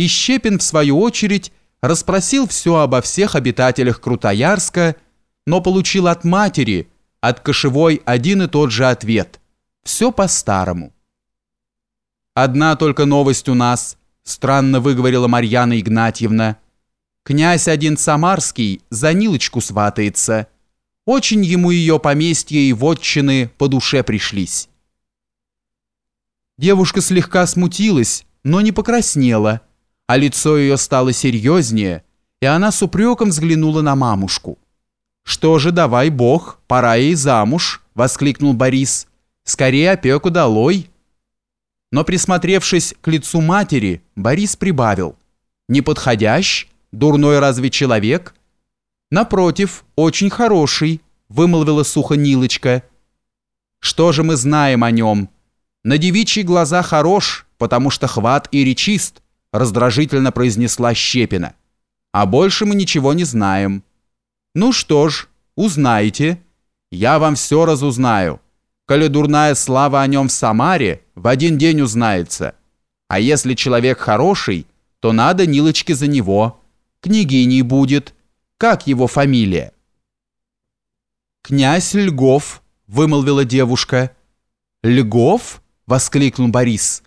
и Щепин, в свою очередь, расспросил все обо всех обитателях Крутоярска, но получил от матери, от Кошевой один и тот же ответ. Все по-старому. «Одна только новость у нас», — странно выговорила Марьяна Игнатьевна. «Князь один Самарский за Нилочку сватается. Очень ему ее поместье и вотчины по душе пришлись». Девушка слегка смутилась, но не покраснела, а лицо ее стало серьезнее, и она с упреком взглянула на мамушку. «Что же, давай бог, пора ей замуж!» — воскликнул Борис. «Скорее опеку долой!» Но присмотревшись к лицу матери, Борис прибавил. «Неподходящ? Дурной разве человек?» «Напротив, очень хороший», — вымолвила сухо Нилочка. «Что же мы знаем о нем? На девичьи глаза хорош, потому что хват и речист», — раздражительно произнесла Щепина. «А больше мы ничего не знаем». «Ну что ж, узнаете. Я вам все разузнаю. Коли дурная слава о нем в Самаре, в один день узнается. А если человек хороший, то надо Нилочке за него. Княгиней будет. Как его фамилия?» «Князь Льгов», — вымолвила девушка. «Льгов?» — воскликнул Борис.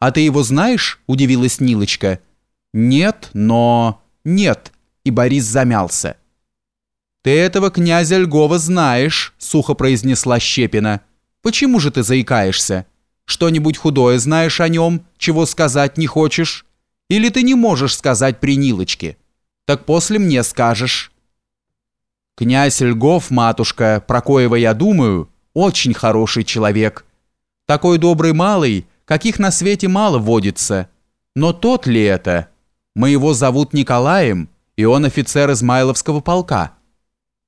«А ты его знаешь?» — удивилась Нилочка. «Нет, но...» «Нет», — и Борис замялся. «Ты этого князя Льгова знаешь», — сухо произнесла Щепина. «Почему же ты заикаешься? Что-нибудь худое знаешь о нем, чего сказать не хочешь? Или ты не можешь сказать при Нилочке? Так после мне скажешь». «Князь Льгов, матушка, про коего я думаю, очень хороший человек. Такой добрый малый, каких на свете мало водится. Но тот ли это? Мы его зовут Николаем, и он офицер Измайловского полка».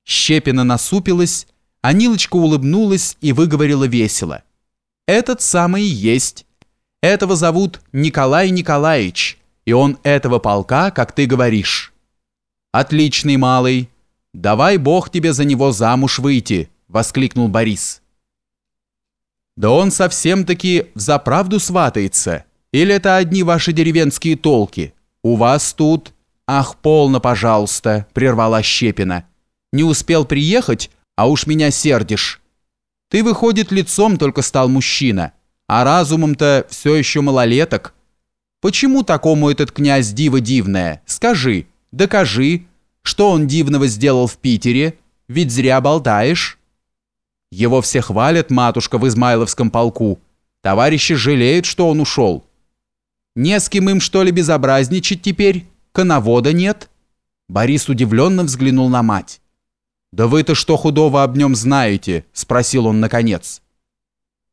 Щепина насупилась, а Нилочка улыбнулась и выговорила весело. «Этот самый есть. Этого зовут Николай Николаевич, и он этого полка, как ты говоришь». «Отличный малый. Давай Бог тебе за него замуж выйти», — воскликнул Борис. «Да он совсем-таки взаправду сватается. Или это одни ваши деревенские толки? У вас тут...» «Ах, полно, пожалуйста», — прервала Щепина. Не успел приехать, а уж меня сердишь. Ты, выходит, лицом только стал мужчина, а разумом-то все еще малолеток. Почему такому этот князь диво дивное? Скажи, докажи, что он дивного сделал в Питере, ведь зря болтаешь. Его все хвалят, матушка, в Измайловском полку. Товарищи жалеют, что он ушел. Не с кем им, что ли, безобразничать теперь? Коновода нет?» Борис удивленно взглянул на мать. «Да вы-то что худого об нем знаете?» – спросил он наконец.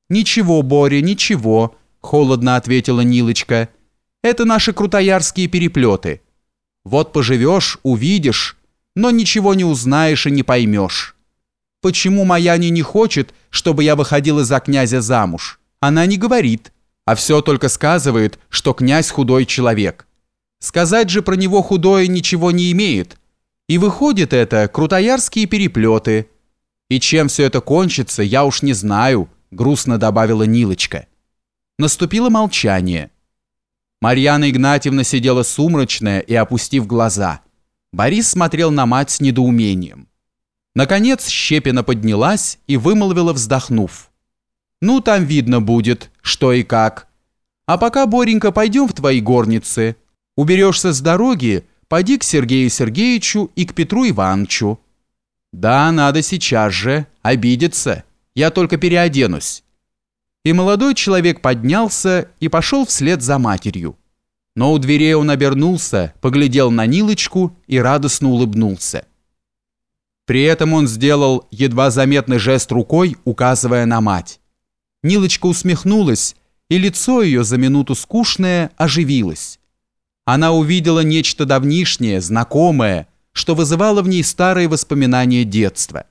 «Ничего, Боря, ничего», – холодно ответила Нилочка. «Это наши крутоярские переплеты. Вот поживешь, увидишь, но ничего не узнаешь и не поймешь. Почему Маяне не хочет, чтобы я выходила за князя замуж? Она не говорит, а все только сказывает, что князь худой человек. Сказать же про него худое ничего не имеет, и выходит это крутоярские переплеты. И чем все это кончится, я уж не знаю, грустно добавила Нилочка. Наступило молчание. Марьяна Игнатьевна сидела сумрачная и опустив глаза. Борис смотрел на мать с недоумением. Наконец Щепина поднялась и вымолвила, вздохнув. «Ну, там видно будет, что и как. А пока, Боренька, пойдем в твои горницы. Уберешься с дороги, Пойди к Сергею Сергеевичу и к Петру Ивановичу. Да, надо сейчас же, обидеться. Я только переоденусь. И молодой человек поднялся и пошел вслед за матерью. Но у дверей он обернулся, поглядел на Нилочку и радостно улыбнулся. При этом он сделал едва заметный жест рукой, указывая на мать. Нилочка усмехнулась, и лицо ее за минуту скучное оживилось она увидела нечто давнишнее, знакомое, что вызывало в ней старые воспоминания детства.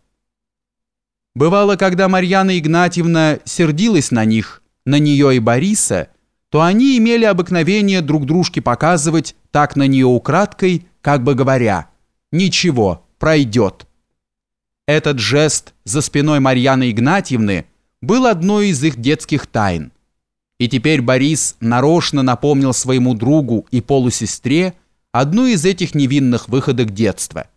Бывало, когда Марьяна Игнатьевна сердилась на них, на нее и Бориса, то они имели обыкновение друг дружке показывать так на нее украдкой, как бы говоря «Ничего, пройдет». Этот жест за спиной Марьяны Игнатьевны был одной из их детских тайн. И теперь Борис нарочно напомнил своему другу и полусестре одну из этих невинных выходок детства –